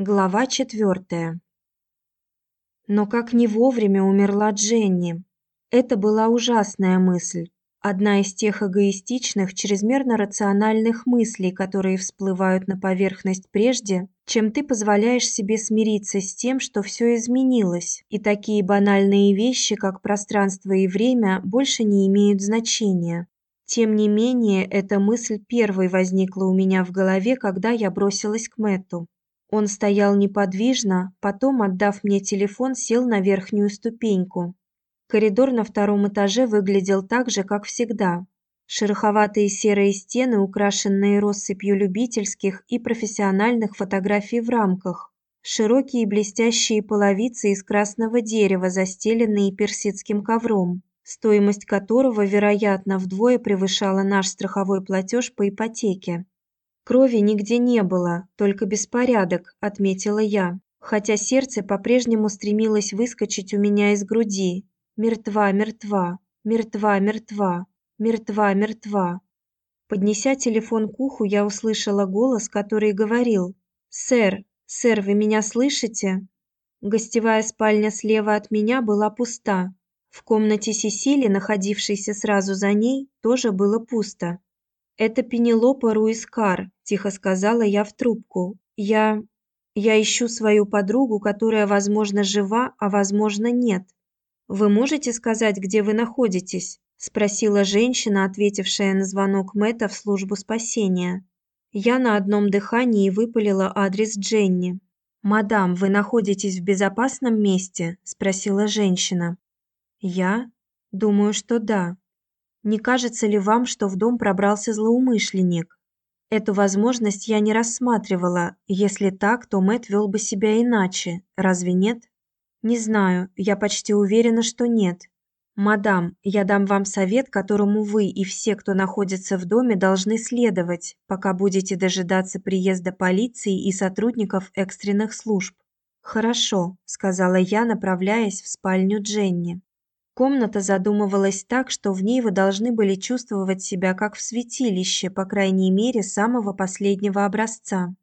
Глава четвертая. Но как не вовремя умерла Дженни. Это была ужасная мысль. Одна из тех эгоистичных, чрезмерно рациональных мыслей, которые всплывают на поверхность прежде, чем ты позволяешь себе смириться с тем, что все изменилось, и такие банальные вещи, как пространство и время, больше не имеют значения. Тем не менее, эта мысль первой возникла у меня в голове, когда я бросилась к Мэтту. Он стоял неподвижно, потом, отдав мне телефон, сел на верхнюю ступеньку. Коридор на втором этаже выглядел так же, как всегда. Шероховатые серые стены, украшенные россыпью любительских и профессиональных фотографий в рамках. Широкие блестящие половицы из красного дерева, застеленные персидским ковром, стоимость которого, вероятно, вдвое превышала наш страховой платеж по ипотеке. Крови нигде не было, только беспорядок, отметила я, хотя сердце по-прежнему стремилось выскочить у меня из груди. Мертва, мертва, мертва, мертва, мертва, мертва. Поднеся телефон к уху, я услышала голос, который говорил: "Сэр, сэр, вы меня слышите?" Гостевая спальня слева от меня была пуста. В комнате Сесили, находившейся сразу за ней, тоже было пусто. Это Пенелопа Руискар, тихо сказала я в трубку. Я я ищу свою подругу, которая, возможно, жива, а возможно, нет. Вы можете сказать, где вы находитесь? спросила женщина, ответившая на звонок Мэтта в службу спасения. Я на одном дыхании выпалила адрес Дженни. "Мадам, вы находитесь в безопасном месте?" спросила женщина. "Я думаю, что да. Не кажется ли вам, что в дом пробрался злоумышленник? Эту возможность я не рассматривала. Если так, то Мэт вел бы себя иначе. Разве нет? Не знаю, я почти уверена, что нет. Мадам, я дам вам совет, которому вы и все, кто находится в доме, должны следовать, пока будете дожидаться приезда полиции и сотрудников экстренных служб. Хорошо, сказала я, направляясь в спальню Дженни. Комната задумывалась так, что в ней вы должны были чувствовать себя как в святилище, по крайней мере, самого последнего образца.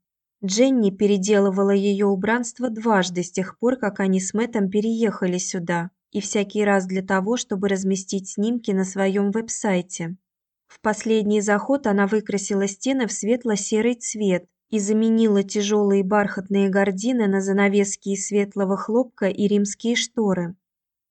Дженни переделывала ее убранство дважды с тех пор, как они с Мэттом переехали сюда, и всякий раз для того, чтобы разместить снимки на своем веб-сайте. В последний заход она выкрасила стены в светло-серый цвет и заменила тяжелые бархатные гардины на занавески из светлого хлопка и римские шторы.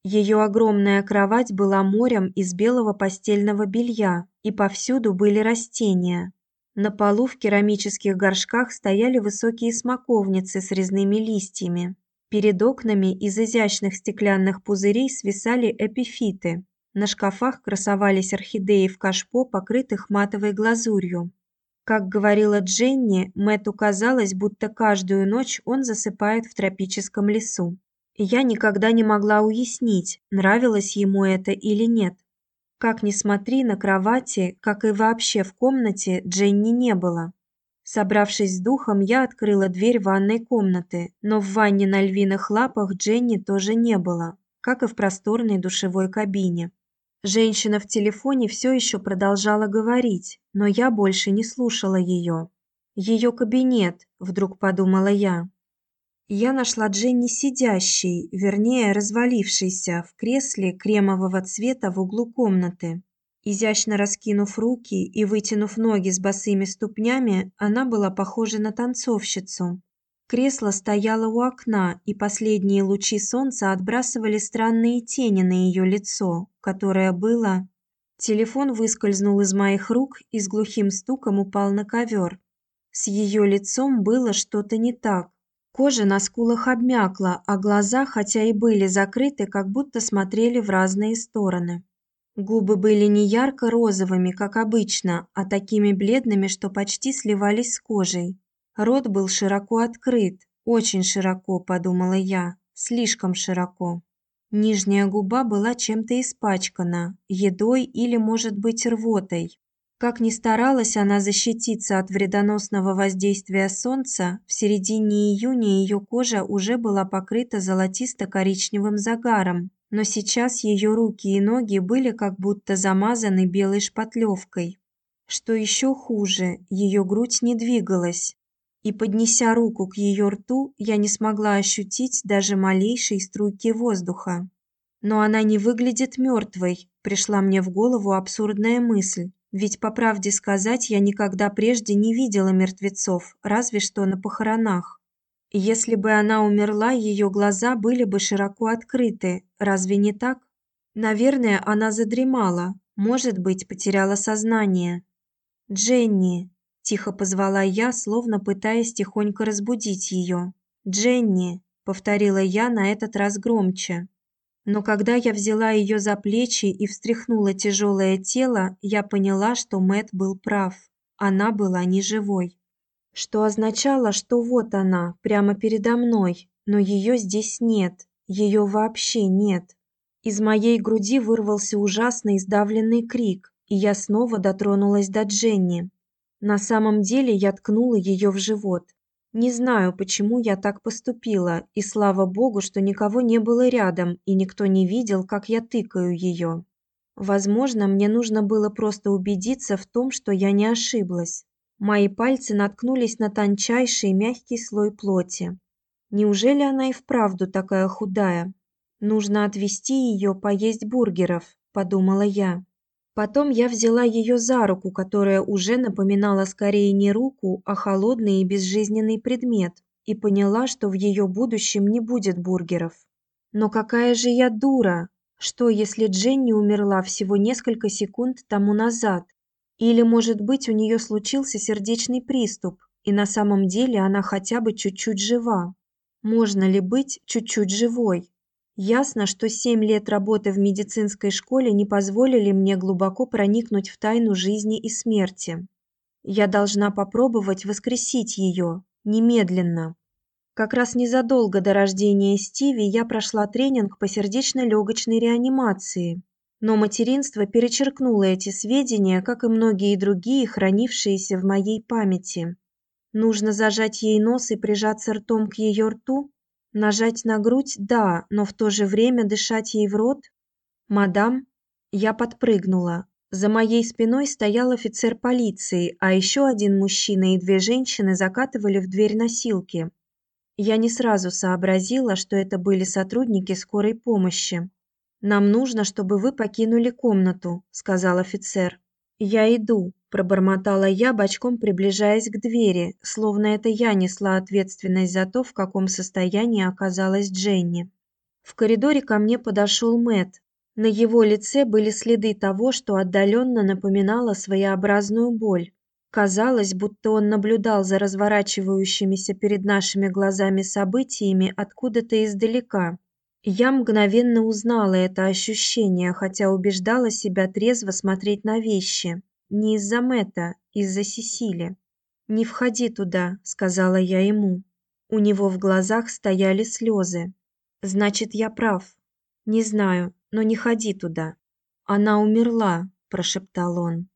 Ее огромная кровать была морем из белого постельного белья, и повсюду были растения. На полу в керамических горшках стояли высокие смоковницы с резными листьями. Перед окнами из изящных стеклянных пузырей свисали эпифиты. На шкафах красовались орхидеи в кашпо, покрытых матовой глазурью. Как говорила Дженни, Мэтту казалось, будто каждую ночь он засыпает в тропическом лесу я никогда не могла уяснить, нравилось ему это или нет. Как ни смотри, на кровати, как и вообще в комнате, Дженни не было. Собравшись с духом, я открыла дверь ванной комнаты, но в ванне на львиных лапах Дженни тоже не было, как и в просторной душевой кабине. Женщина в телефоне все еще продолжала говорить, но я больше не слушала ее. Ее кабинет, вдруг подумала я я нашла Дженни сидящей, вернее, развалившейся в кресле кремового цвета в углу комнаты. Изящно раскинув руки и вытянув ноги с босыми ступнями, она была похожа на танцовщицу. Кресло стояло у окна, и последние лучи солнца отбрасывали странные тени на ее лицо, которое было Телефон выскользнул из моих рук и с глухим стуком упал на ковер. С ее лицом было что-то не так. Кожа на скулах обмякла, а глаза, хотя и были закрыты, как будто смотрели в разные стороны. Губы были не ярко-розовыми, как обычно, а такими бледными, что почти сливались с кожей. Рот был широко открыт, очень широко, подумала я, слишком широко. Нижняя губа была чем-то испачкана, едой или, может быть, рвотой. Как ни старалась она защититься от вредоносного воздействия солнца, в середине июня ее кожа уже была покрыта золотисто-коричневым загаром, но сейчас ее руки и ноги были как будто замазаны белой шпатлевкой. Что еще хуже, ее грудь не двигалась. и, поднеся руку к ее рту, я не смогла ощутить даже малейшей струйки воздуха. Но она не выглядит мертвой, пришла мне в голову абсурдная мысль. Ведь по правде сказать, я никогда прежде не видела мертвецов, разве что на похоронах. Если бы она умерла, ее глаза были бы широко открыты. Разве не так? Наверное, она задремала, может быть, потеряла сознание. Дженни, тихо позвала я, словно пытаясь тихонько разбудить ее. Дженни, повторила я на этот раз громче. Но когда я взяла ее за плечи и встряхнула тяжелое тело, я поняла, что Мэт был прав. Она была не живой. Что означало, что вот она, прямо передо мной, но ее здесь нет. ее вообще нет. Из моей груди вырвался ужасный сдавленный крик, и я снова дотронулась до Дженни. На самом деле я ткнула ее в живот. Не знаю, почему я так поступила, и слава богу, что никого не было рядом, и никто не видел, как я тыкаю ее. Возможно, мне нужно было просто убедиться в том, что я не ошиблась. Мои пальцы наткнулись на тончайший мягкий слой плоти. Неужели она и вправду такая худая? Нужно отвезти ее поесть бургеров, подумала я. Потом я взяла ее за руку, которая уже напоминала скорее не руку, а холодный и безжизненный предмет, и поняла, что в ее будущем не будет бургеров. Но какая же я дура! Что, если Дженни умерла всего несколько секунд тому назад? Или, может быть, у нее случился сердечный приступ, и на самом деле она хотя бы чуть-чуть жива? Можно ли быть чуть-чуть живой? Ясно, что семь лет работы в медицинской школе не позволили мне глубоко проникнуть в тайну жизни и смерти. Я должна попробовать воскресить ее немедленно. Как раз незадолго до рождения Стиви я прошла тренинг по сердечно-легочной реанимации. Но материнство перечеркнуло эти сведения, как и многие другие, хранившиеся в моей памяти. Нужно зажать ей нос и прижаться ртом к ее рту, Нажать на грудь – да, но в то же время дышать ей в рот? Мадам, я подпрыгнула. За моей спиной стоял офицер полиции, а еще один мужчина и две женщины закатывали в дверь носилки. Я не сразу сообразила, что это были сотрудники скорой помощи. Нам нужно, чтобы вы покинули комнату, сказал офицер. Я иду, пробормотала я, бочком приближаясь к двери, словно это я несла ответственность за то, в каком состоянии оказалась Дженни. В коридоре ко мне подошел Мэт. На его лице были следы того, что отдаленно напоминало своеобразную боль. Казалось, будто он наблюдал за разворачивающимися перед нашими глазами событиями откуда-то издалека. Я мгновенно узнала это ощущение, хотя убеждала себя трезво смотреть на вещи. Не из-за Мэтта, из-за Сесили. «Не входи туда», — сказала я ему. У него в глазах стояли слезы. «Значит, я прав. Не знаю, но не ходи туда». «Она умерла», — прошептал он.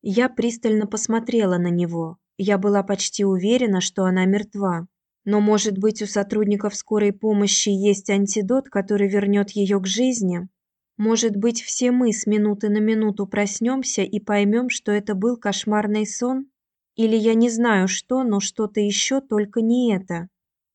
Я пристально посмотрела на него. Я была почти уверена, что она мертва. Но, может быть, у сотрудников скорой помощи есть антидот, который вернет ее к жизни? Может быть, все мы с минуты на минуту проснемся и поймем, что это был кошмарный сон? Или я не знаю что, но что-то еще, только не это.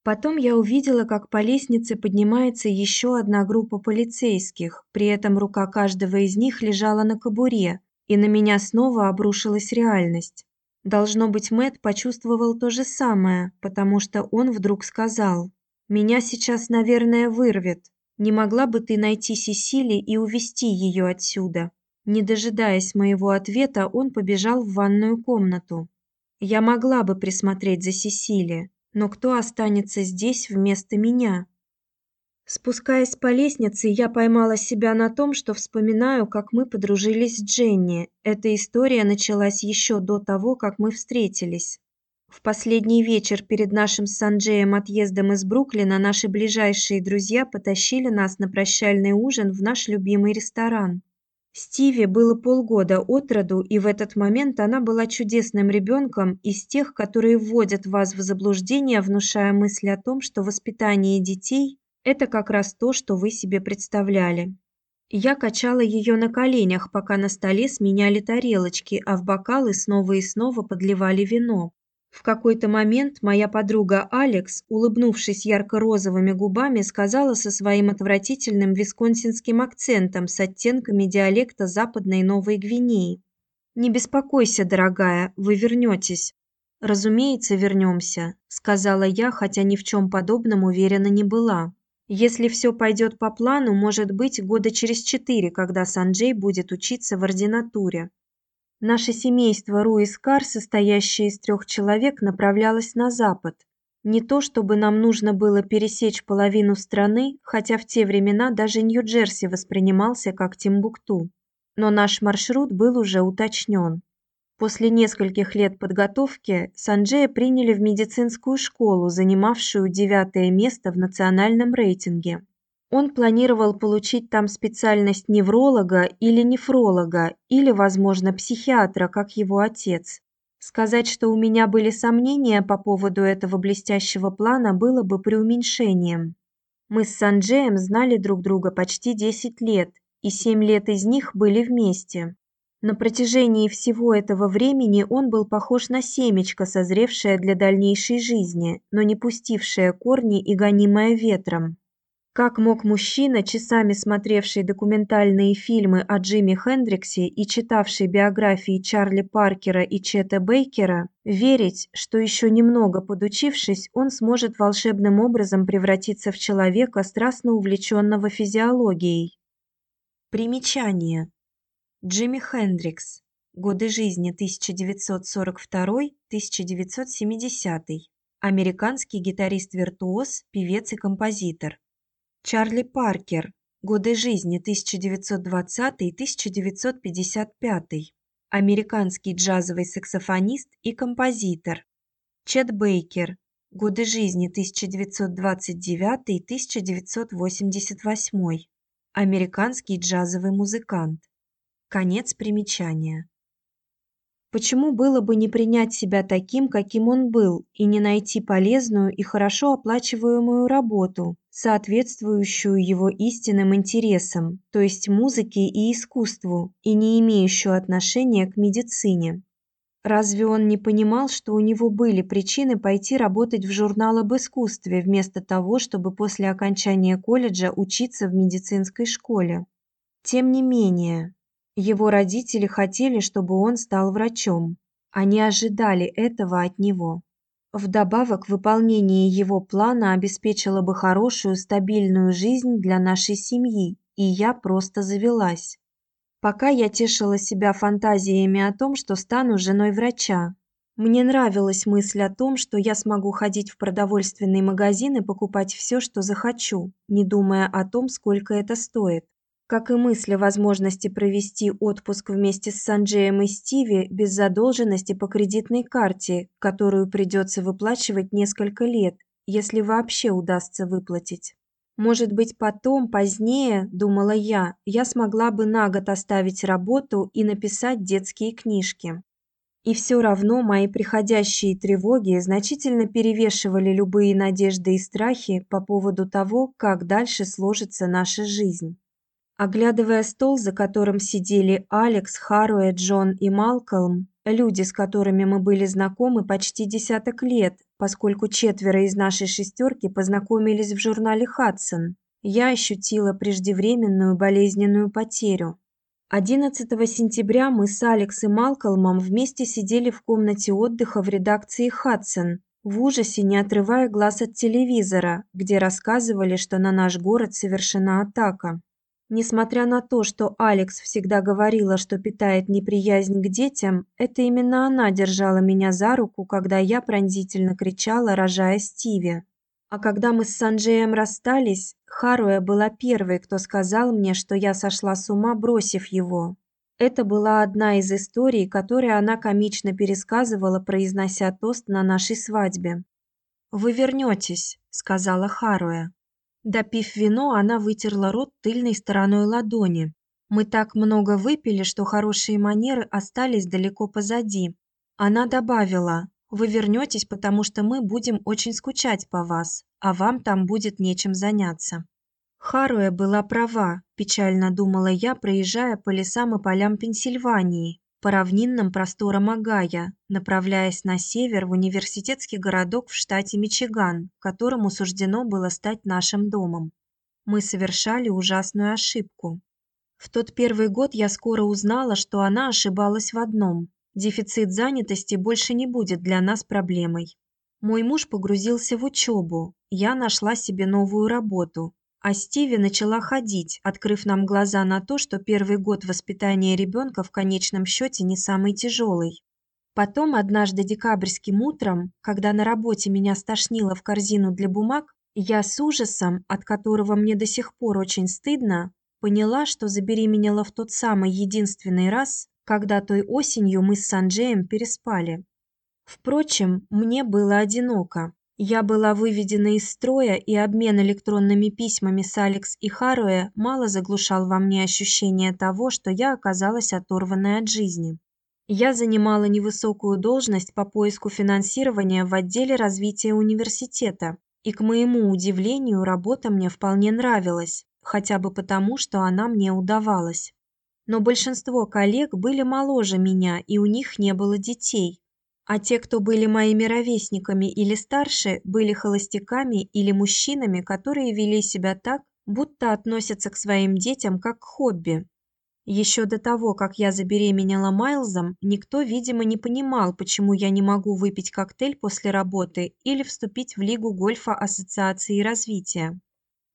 Потом я увидела, как по лестнице поднимается еще одна группа полицейских. При этом рука каждого из них лежала на кобуре, и на меня снова обрушилась реальность. Должно быть, Мэт почувствовал то же самое, потому что он вдруг сказал: "Меня сейчас, наверное, вырвет. Не могла бы ты найти Сесили и увести ее отсюда?" Не дожидаясь моего ответа, он побежал в ванную комнату. Я могла бы присмотреть за Сесили, но кто останется здесь вместо меня? Спускаясь по лестнице, я поймала себя на том, что вспоминаю, как мы подружились с Дженни. Эта история началась еще до того, как мы встретились. В последний вечер перед нашим с Санджеем отъездом из Бруклина наши ближайшие друзья потащили нас на прощальный ужин в наш любимый ресторан. Стиви было полгода от роду, и в этот момент она была чудесным ребенком из тех, которые вводят вас в заблуждение, внушая мысль о том, что воспитание детей это как раз то, что вы себе представляли. Я качала ее на коленях, пока на столе сменяли тарелочки, а в бокалы снова и снова подливали вино. В какой-то момент моя подруга Алекс, улыбнувшись ярко-розовыми губами, сказала со своим отвратительным висконсинским акцентом с оттенками диалекта Западной Новой Гвинеи: "Не беспокойся, дорогая, вы вернетесь». Разумеется, вернемся», – сказала я, хотя ни в чем подобном уверена не была. Если все пойдет по плану, может быть, года через четыре, когда Санджей будет учиться в ординатуре. Наше семейство Руискар, состоящее из трех человек, направлялось на запад. Не то чтобы нам нужно было пересечь половину страны, хотя в те времена даже Нью-Джерси воспринимался как Тимбукту. Но наш маршрут был уже уточнен. После нескольких лет подготовки Санджея приняли в медицинскую школу, занимавшую девятое место в национальном рейтинге. Он планировал получить там специальность невролога или нефролога, или, возможно, психиатра, как его отец. Сказать, что у меня были сомнения по поводу этого блестящего плана, было бы преуменьшением. Мы с Санджеем знали друг друга почти 10 лет, и 7 лет из них были вместе. На протяжении всего этого времени он был похож на семечко, созревшее для дальнейшей жизни, но не пустившее корни и гонимое ветром. Как мог мужчина, часами смотревший документальные фильмы о Джимми Хендриксе и читавший биографии Чарли Паркера и Чета Бейкера, верить, что еще немного подучившись, он сможет волшебным образом превратиться в человека, страстно увлеченного физиологией? Примечание. Джимми Хендрикс. Годы жизни 1942-1970. Американский гитарист-виртуоз, певец и композитор. Чарли Паркер. Годы жизни 1920-1955. Американский джазовый саксофонист и композитор. Чет Бейкер. Годы жизни 1929-1988. Американский джазовый музыкант. Конец примечания. Почему было бы не принять себя таким, каким он был, и не найти полезную и хорошо оплачиваемую работу, соответствующую его истинным интересам, то есть музыке и искусству, и не имеющую отношения к медицине? Разве он не понимал, что у него были причины пойти работать в журнал об искусстве вместо того, чтобы после окончания колледжа учиться в медицинской школе? Тем не менее, его родители хотели, чтобы он стал врачом. Они ожидали этого от него. Вдобавок, выполнение его плана обеспечило бы хорошую, стабильную жизнь для нашей семьи, и я просто завелась. Пока я тешила себя фантазиями о том, что стану женой врача. Мне нравилась мысль о том, что я смогу ходить в продовольственный магазин и покупать все, что захочу, не думая о том, сколько это стоит как и мысль о возможности провести отпуск вместе с Санджеем и Стиви без задолженности по кредитной карте, которую придется выплачивать несколько лет, если вообще удастся выплатить. Может быть, потом, позднее, думала я, я смогла бы на год оставить работу и написать детские книжки. И все равно мои приходящие тревоги значительно перевешивали любые надежды и страхи по поводу того, как дальше сложится наша жизнь. Оглядывая стол, за которым сидели Алекс, Харуэ, Джон и Малкольм, люди, с которыми мы были знакомы почти десяток лет, поскольку четверо из нашей шестерки познакомились в журнале Хадсон, я ощутила преждевременную болезненную потерю. 11 сентября мы с Алекс и Малкольмом вместе сидели в комнате отдыха в редакции Хадсон, в ужасе не отрывая глаз от телевизора, где рассказывали, что на наш город совершена атака. Несмотря на то, что Алекс всегда говорила, что питает неприязнь к детям, это именно она держала меня за руку, когда я пронзительно кричала, рожая Стиви. А когда мы с Санджеем расстались, Харуя была первой, кто сказал мне, что я сошла с ума, бросив его. Это была одна из историй, которые она комично пересказывала, произнося тост на нашей свадьбе. Вы вернетесь», — сказала Харуя. Допив вино, она вытерла рот тыльной стороной ладони. Мы так много выпили, что хорошие манеры остались далеко позади. Она добавила: "Вы вернетесь, потому что мы будем очень скучать по вас, а вам там будет нечем заняться". Харуя была права, печально думала я, проезжая по лесам и полям Пенсильвании. По равнинным просторам Агая, направляясь на север в университетский городок в штате Мичиган, которому суждено было стать нашим домом. Мы совершали ужасную ошибку. В тот первый год я скоро узнала, что она ошибалась в одном. Дефицит занятости больше не будет для нас проблемой. Мой муж погрузился в учебу, я нашла себе новую работу, а Стиви начала ходить, открыв нам глаза на то, что первый год воспитания ребенка в конечном счете не самый тяжелый. Потом однажды декабрьским утром, когда на работе меня стошнило в корзину для бумаг, я с ужасом, от которого мне до сих пор очень стыдно, поняла, что забеременела в тот самый единственный раз, когда той осенью мы с Санджеем переспали. Впрочем, мне было одиноко. Я была выведена из строя, и обмен электронными письмами с Алекс и Харуэ мало заглушал во мне ощущение того, что я оказалась оторванной от жизни. Я занимала невысокую должность по поиску финансирования в отделе развития университета, и к моему удивлению, работа мне вполне нравилась, хотя бы потому, что она мне удавалась. Но большинство коллег были моложе меня, и у них не было детей, а те, кто были моими ровесниками или старше, были холостяками или мужчинами, которые вели себя так, будто относятся к своим детям как к хобби. Еще до того, как я забеременела Майлзом, никто, видимо, не понимал, почему я не могу выпить коктейль после работы или вступить в лигу гольфа Ассоциации развития.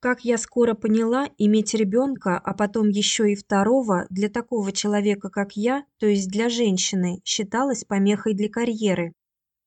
Как я скоро поняла, иметь ребенка, а потом еще и второго для такого человека, как я, то есть для женщины, считалось помехой для карьеры.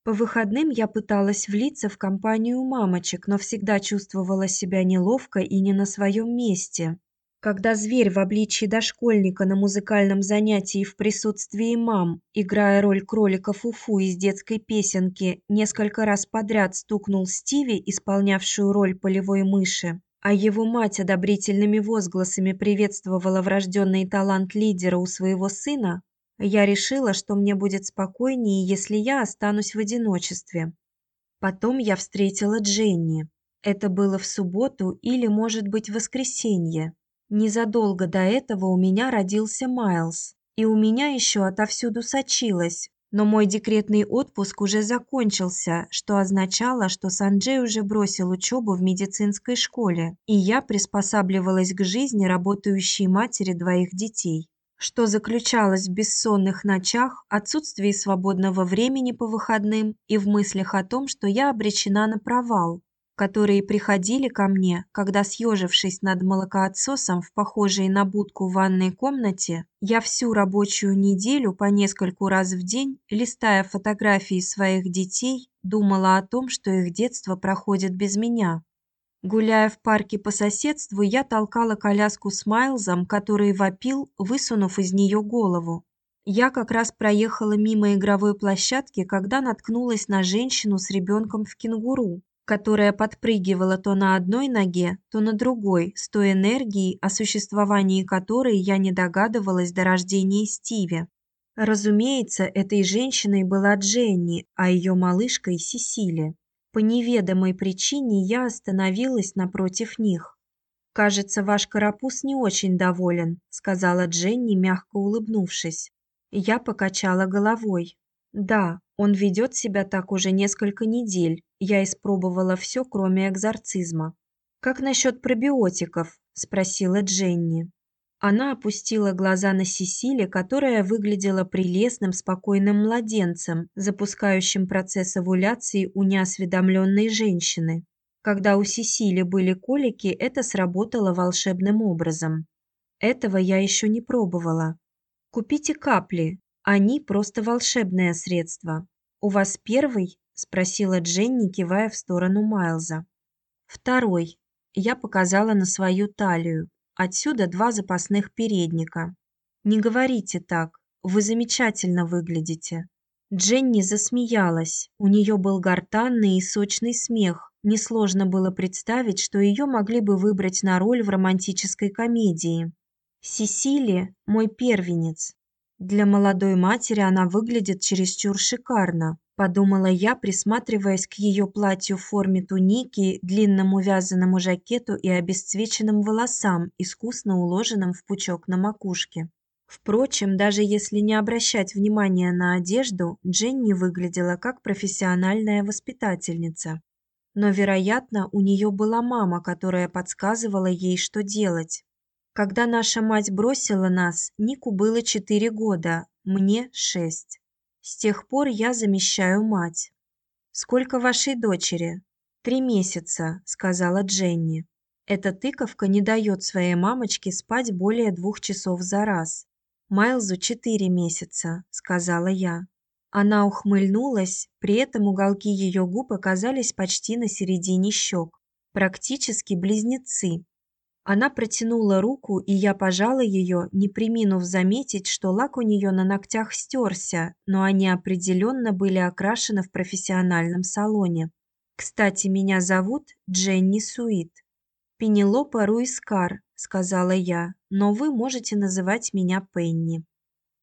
По выходным я пыталась влиться в компанию мамочек, но всегда чувствовала себя неловко и не на своем месте. Когда зверь в обличье дошкольника на музыкальном занятии в присутствии мам, играя роль кролика Фуфу из детской песенки, несколько раз подряд стукнул Стиви, исполнявшую роль полевой мыши, а его мать одобрительными возгласами приветствовала врожденный талант лидера у своего сына, я решила, что мне будет спокойнее, если я останусь в одиночестве. Потом я встретила Дженни. Это было в субботу или, может быть, в воскресенье. Незадолго до этого у меня родился Майлз, и у меня еще отовсюду сочилось, но мой декретный отпуск уже закончился, что означало, что Санджей уже бросил учебу в медицинской школе, и я приспосабливалась к жизни работающей матери двоих детей, что заключалось в бессонных ночах, отсутствии свободного времени по выходным и в мыслях о том, что я обречена на провал, которые приходили ко мне, когда съежившись над молокоотсосом в похожей на будку ванной комнате, я всю рабочую неделю по нескольку раз в день, листая фотографии своих детей, думала о том, что их детство проходит без меня. Гуляя в парке по соседству, я толкала коляску с Майлзом, который вопил, высунув из нее голову. Я как раз проехала мимо игровой площадки, когда наткнулась на женщину с ребенком в кенгуру которая подпрыгивала то на одной ноге, то на другой, с той энергией, о существовании которой я не догадывалась до рождения Стиви. Разумеется, этой женщиной была Дженни, а ее малышкой Сесили. По неведомой причине я остановилась напротив них. Кажется, ваш карапуз не очень доволен, сказала Дженни, мягко улыбнувшись. Я покачала головой. Да, он ведет себя так уже несколько недель. Я испробовала все, кроме экзорцизма. Как насчет пробиотиков? спросила Дженни. Она опустила глаза на Сесили, которая выглядела прелестным, спокойным младенцем, запускающим процесс овуляции у неосведомленной женщины. Когда у Сесили были колики, это сработало волшебным образом. Этого я еще не пробовала. Купите капли, они просто волшебное средство. У вас первый? Спросила Дженни, кивая в сторону Майлза. Второй. Я показала на свою талию. Отсюда два запасных передника. Не говорите так. Вы замечательно выглядите. Дженни засмеялась. У нее был гортанный и сочный смех. Несложно было представить, что ее могли бы выбрать на роль в романтической комедии. Сесили мой первенец. Для молодой матери она выглядит чересчур шикарно, подумала я, присматриваясь к ее платью в форме туники, длинному вязаному жакету и обесцвеченным волосам, искусно уложенным в пучок на макушке. Впрочем, даже если не обращать внимания на одежду, Дженни выглядела как профессиональная воспитательница. Но, вероятно, у нее была мама, которая подсказывала ей, что делать. Когда наша мать бросила нас, Нику было четыре года, мне шесть. С тех пор я замещаю мать. Сколько вашей дочери? Три месяца, сказала Дженни. Эта тыковка не дает своей мамочке спать более двух часов за раз. Майлзу четыре месяца, сказала я. Она ухмыльнулась, при этом уголки ее губ оказались почти на середине щек, практически близнецы. Она протянула руку, и я пожала ее, не преминув заметить, что лак у нее на ногтях стерся, но они определенно были окрашены в профессиональном салоне. Кстати, меня зовут Дженни Суит. Пенелопа Руискар, сказала я, но вы можете называть меня Пенни.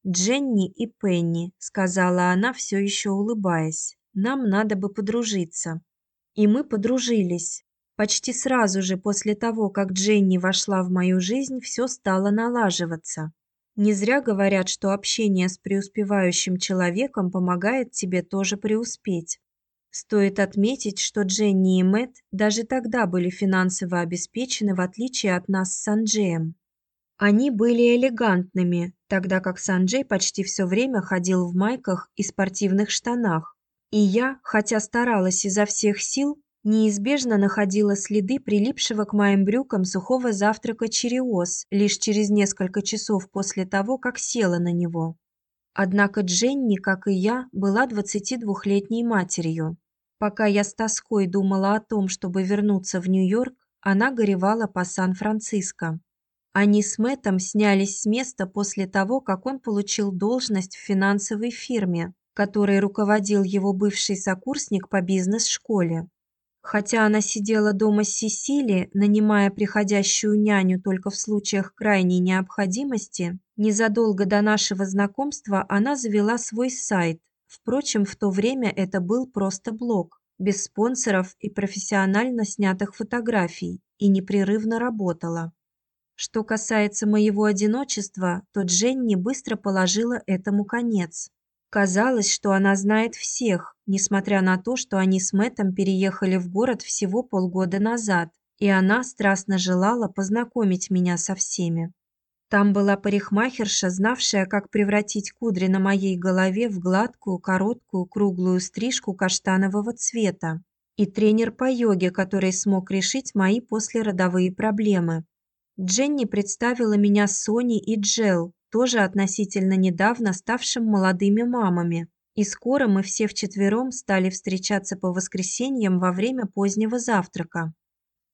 Дженни и Пенни, сказала она, все еще улыбаясь. Нам надо бы подружиться. И мы подружились. Почти сразу же после того, как Дженни вошла в мою жизнь, все стало налаживаться. Не зря говорят, что общение с преуспевающим человеком помогает тебе тоже преуспеть. Стоит отметить, что Дженни и Мэт даже тогда были финансово обеспечены в отличие от нас с Санджеем. Они были элегантными, тогда как Санджей почти все время ходил в майках и спортивных штанах. И я, хотя старалась изо всех сил, неизбежно находила следы прилипшего к моим брюкам сухого завтрака Чериос лишь через несколько часов после того, как села на него. Однако Дженни, как и я, была 22-летней матерью. Пока я с тоской думала о том, чтобы вернуться в Нью-Йорк, она горевала по Сан-Франциско. Они с Мэттом снялись с места после того, как он получил должность в финансовой фирме, которой руководил его бывший сокурсник по бизнес-школе. Хотя она сидела дома с Сесили, нанимая приходящую няню только в случаях крайней необходимости, незадолго до нашего знакомства она завела свой сайт, Впрочем, в то время это был просто блог, без спонсоров и профессионально снятых фотографий, и непрерывно работала. Что касается моего одиночества, то Дженни быстро положила этому конец. Казалось, что она знает всех, несмотря на то, что они с Мэттом переехали в город всего полгода назад, и она страстно желала познакомить меня со всеми. Там была парикмахерша, знавшая, как превратить кудри на моей голове в гладкую, короткую, круглую стрижку каштанового цвета, и тренер по йоге, который смог решить мои послеродовые проблемы. Дженни представила меня Сони и Джел, тоже относительно недавно ставшим молодыми мамами. И скоро мы все вчетвером стали встречаться по воскресеньям во время позднего завтрака.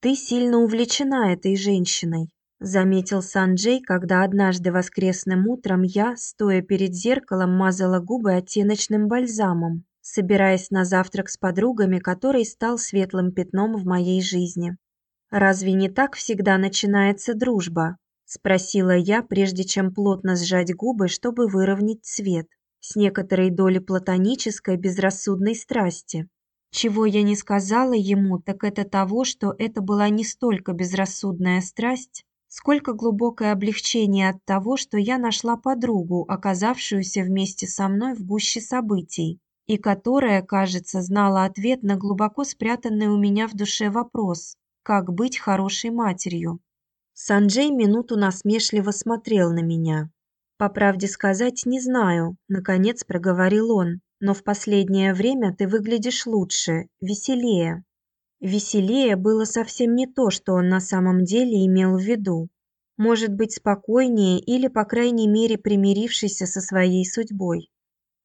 Ты сильно увлечена этой женщиной, заметил Санджей, когда однажды воскресным утром я, стоя перед зеркалом, мазала губы оттеночным бальзамом, собираясь на завтрак с подругами, который стал светлым пятном в моей жизни. Разве не так всегда начинается дружба? Спросила я, прежде чем плотно сжать губы, чтобы выровнять цвет, с некоторой долей платонической безрассудной страсти. Чего я не сказала ему, так это того, что это была не столько безрассудная страсть, сколько глубокое облегчение от того, что я нашла подругу, оказавшуюся вместе со мной в гуще событий, и которая, кажется, знала ответ на глубоко спрятанный у меня в душе вопрос: как быть хорошей матерью? Санджей минуту насмешливо смотрел на меня. По правде сказать, не знаю, наконец проговорил он. Но в последнее время ты выглядишь лучше, веселее. Веселее было совсем не то, что он на самом деле имел в виду. Может быть, спокойнее или, по крайней мере, примирившийся со своей судьбой.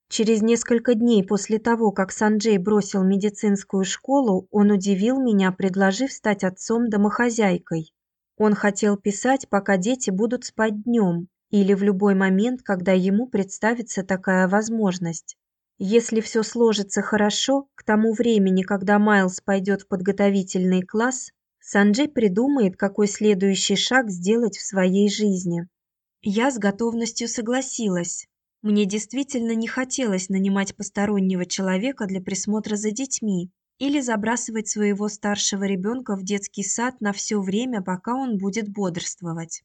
Через несколько дней после того, как Санджей бросил медицинскую школу, он удивил меня, предложив стать отцом-домохозяйкой. Он хотел писать, пока дети будут спать днем, или в любой момент, когда ему представится такая возможность. Если все сложится хорошо, к тому времени, когда Майлз пойдет в подготовительный класс, Санджей придумает, какой следующий шаг сделать в своей жизни. Я с готовностью согласилась. Мне действительно не хотелось нанимать постороннего человека для присмотра за детьми или забрасывать своего старшего ребенка в детский сад на все время, пока он будет бодрствовать.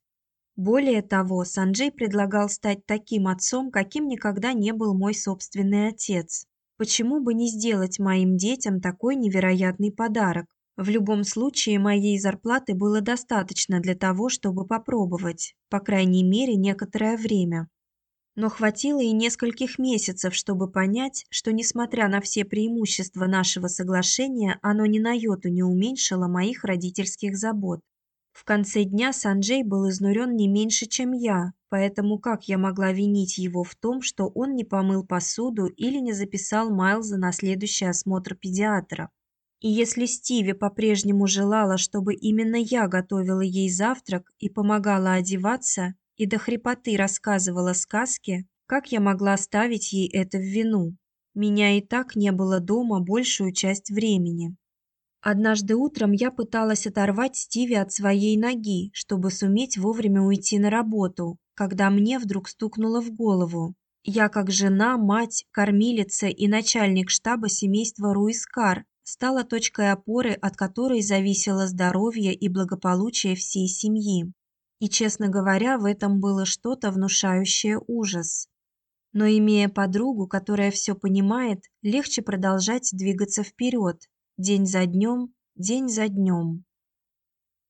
Более того, Санджей предлагал стать таким отцом, каким никогда не был мой собственный отец. Почему бы не сделать моим детям такой невероятный подарок? В любом случае, моей зарплаты было достаточно для того, чтобы попробовать, по крайней мере, некоторое время. Но хватило и нескольких месяцев, чтобы понять, что несмотря на все преимущества нашего соглашения, оно ни на йоту не уменьшило моих родительских забот. В конце дня Санджей был изнурен не меньше, чем я, поэтому как я могла винить его в том, что он не помыл посуду или не записал Майлза на следующий осмотр педиатра? И если Стиви по-прежнему желала, чтобы именно я готовила ей завтрак и помогала одеваться, и до хрипоты рассказывала сказки, как я могла ставить ей это в вину? Меня и так не было дома большую часть времени. Однажды утром я пыталась оторвать Стиви от своей ноги, чтобы суметь вовремя уйти на работу, когда мне вдруг стукнуло в голову. Я как жена, мать, кормилица и начальник штаба семейства Руискар стала точкой опоры, от которой зависело здоровье и благополучие всей семьи. И, честно говоря, в этом было что-то внушающее ужас. Но имея подругу, которая все понимает, легче продолжать двигаться вперед, день за днем, день за днем.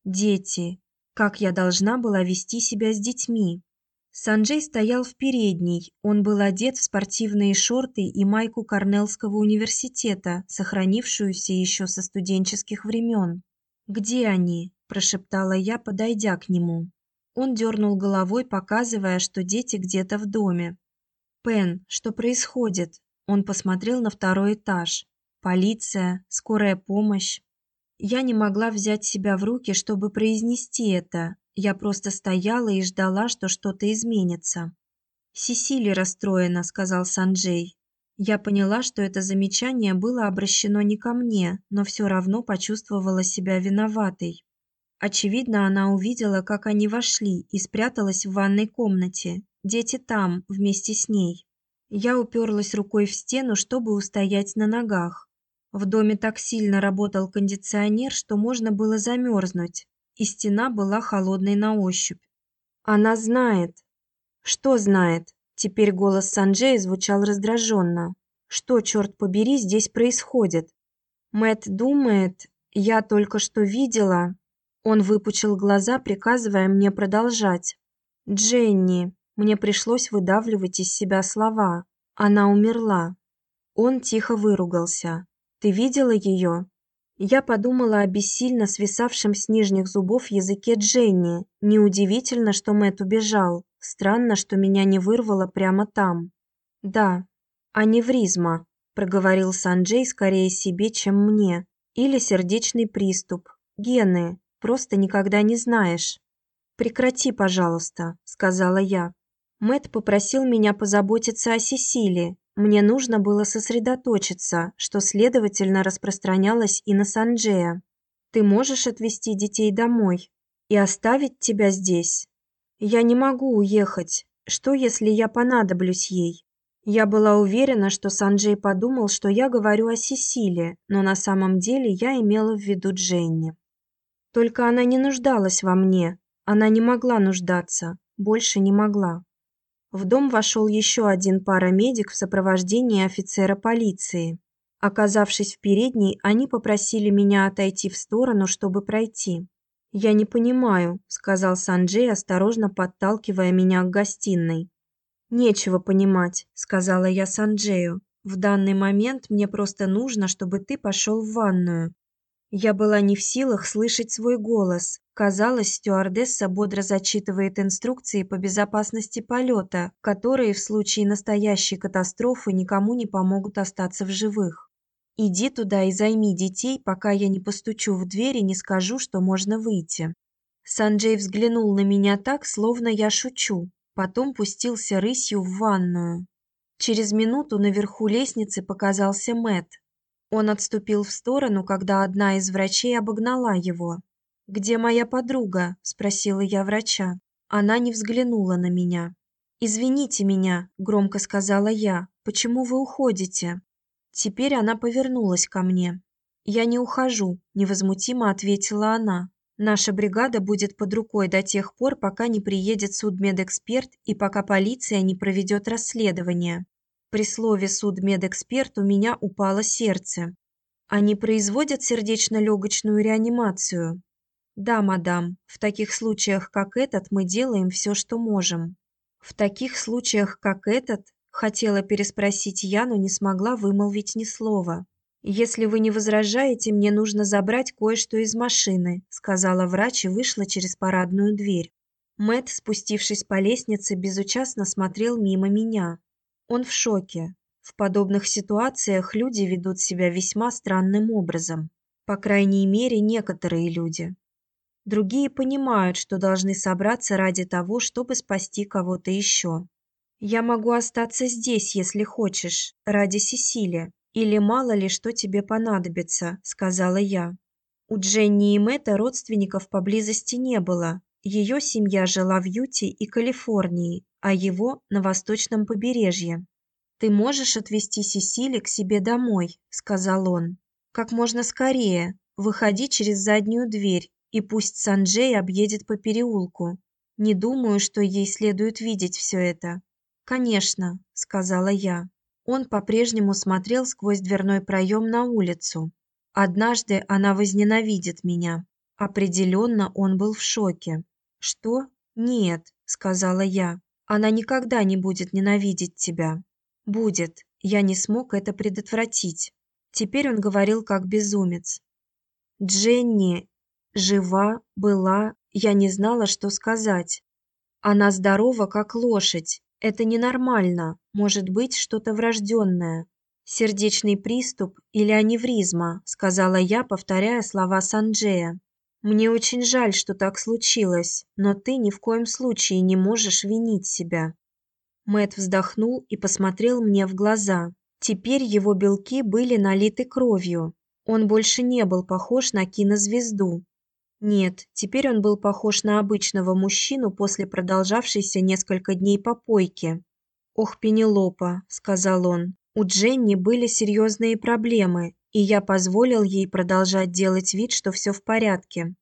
Дети. Как я должна была вести себя с детьми? Санджей стоял в передней. Он был одет в спортивные шорты и майку Корнеллского университета, сохранившуюся еще со студенческих времен. Где они? прошептала я, подойдя к нему. Он дернул головой, показывая, что дети где-то в доме. Пен, что происходит? Он посмотрел на второй этаж полиция, скорая помощь. Я не могла взять себя в руки, чтобы произнести это. Я просто стояла и ждала, что что-то изменится. Сисили расстроена, сказал Санджей. Я поняла, что это замечание было обращено не ко мне, но все равно почувствовала себя виноватой. Очевидно, она увидела, как они вошли и спряталась в ванной комнате. Дети там, вместе с ней. Я уперлась рукой в стену, чтобы устоять на ногах. В доме так сильно работал кондиционер, что можно было замерзнуть, и стена была холодной на ощупь. Она знает. Что знает? Теперь голос Санджея звучал раздраженно. Что, черт побери, здесь происходит? Мэт думает, я только что видела. Он выпучил глаза, приказывая мне продолжать. Дженни, мне пришлось выдавливать из себя слова. Она умерла. Он тихо выругался. Ты видела ее?» Я подумала о бессильно свисавшем с нижних зубов языке Дженни. Неудивительно, что Мэт убежал. Странно, что меня не вырвало прямо там. Да, аневризма, проговорил Санджей скорее себе, чем мне. Или сердечный приступ. Гены. Просто никогда не знаешь. Прекрати, пожалуйста, сказала я. Мэт попросил меня позаботиться о Сесиле, мне нужно было сосредоточиться, что следовательно распространялось и на Санджея. Ты можешь отвезти детей домой и оставить тебя здесь? Я не могу уехать. Что, если я понадоблюсь ей? Я была уверена, что Санджей подумал, что я говорю о Сесиле, но на самом деле я имела в виду Дженни. Только она не нуждалась во мне. Она не могла нуждаться, больше не могла. В дом вошел еще один парамедик в сопровождении офицера полиции. Оказавшись в передней, они попросили меня отойти в сторону, чтобы пройти. Я не понимаю, сказал Санджей, осторожно подталкивая меня к гостиной. Нечего понимать, сказала я Санджею. В данный момент мне просто нужно, чтобы ты пошел в ванную. Я была не в силах слышать свой голос. Казалось, стюардесса бодро зачитывает инструкции по безопасности полета, которые в случае настоящей катастрофы никому не помогут остаться в живых. Иди туда и займи детей, пока я не постучу в дверь и не скажу, что можно выйти. Санджей взглянул на меня так, словно я шучу. Потом пустился рысью в ванную. Через минуту наверху лестницы показался Мэт. Он отступил в сторону, когда одна из врачей обогнала его. "Где моя подруга?" спросила я врача. Она не взглянула на меня. "Извините меня", громко сказала я. "Почему вы уходите?" Теперь она повернулась ко мне. "Я не ухожу", невозмутимо ответила она. Наша бригада будет под рукой до тех пор, пока не приедет судмедэксперт и пока полиция не проведет расследование. При слове судмедэксперт у меня упало сердце. Они производят сердечно-легочную реанимацию. Да, мадам, в таких случаях, как этот, мы делаем все, что можем. В таких случаях, как этот, хотела переспросить я, но не смогла вымолвить ни слова. Если вы не возражаете, мне нужно забрать кое-что из машины, сказала врач и вышла через парадную дверь. Мэт, спустившись по лестнице, безучастно смотрел мимо меня. Он в шоке. В подобных ситуациях люди ведут себя весьма странным образом. По крайней мере, некоторые люди. Другие понимают, что должны собраться ради того, чтобы спасти кого-то еще. Я могу остаться здесь, если хочешь, ради Сесили, или мало ли что тебе понадобится, сказала я. У Дженни и Мэтта родственников поблизости не было. Ее семья жила в Юте и Калифорнии, а его на восточном побережье. Ты можешь отвезти Сесили к себе домой, сказал он. Как можно скорее. Выходи через заднюю дверь, и пусть Санджей объедет по переулку. Не думаю, что ей следует видеть все это. Конечно, сказала я. Он по-прежнему смотрел сквозь дверной проем на улицу. Однажды она возненавидит меня. Определенно он был в шоке. Что? Нет, сказала я. Она никогда не будет ненавидеть тебя. Будет. Я не смог это предотвратить. Теперь он говорил как безумец. Дженни жива была, я не знала, что сказать. Она здорова как лошадь. Это ненормально. Может быть, что-то врожденное. Сердечный приступ или аневризма, сказала я, повторяя слова Санджея. Мне очень жаль, что так случилось, но ты ни в коем случае не можешь винить себя. Мэт вздохнул и посмотрел мне в глаза. Теперь его белки были налиты кровью. Он больше не был похож на кинозвезду. Нет, теперь он был похож на обычного мужчину после продолжавшейся несколько дней попойки. "Ох, Пенелопа", сказал он. "У Дженни были серьезные проблемы, и я позволил ей продолжать делать вид, что все в порядке.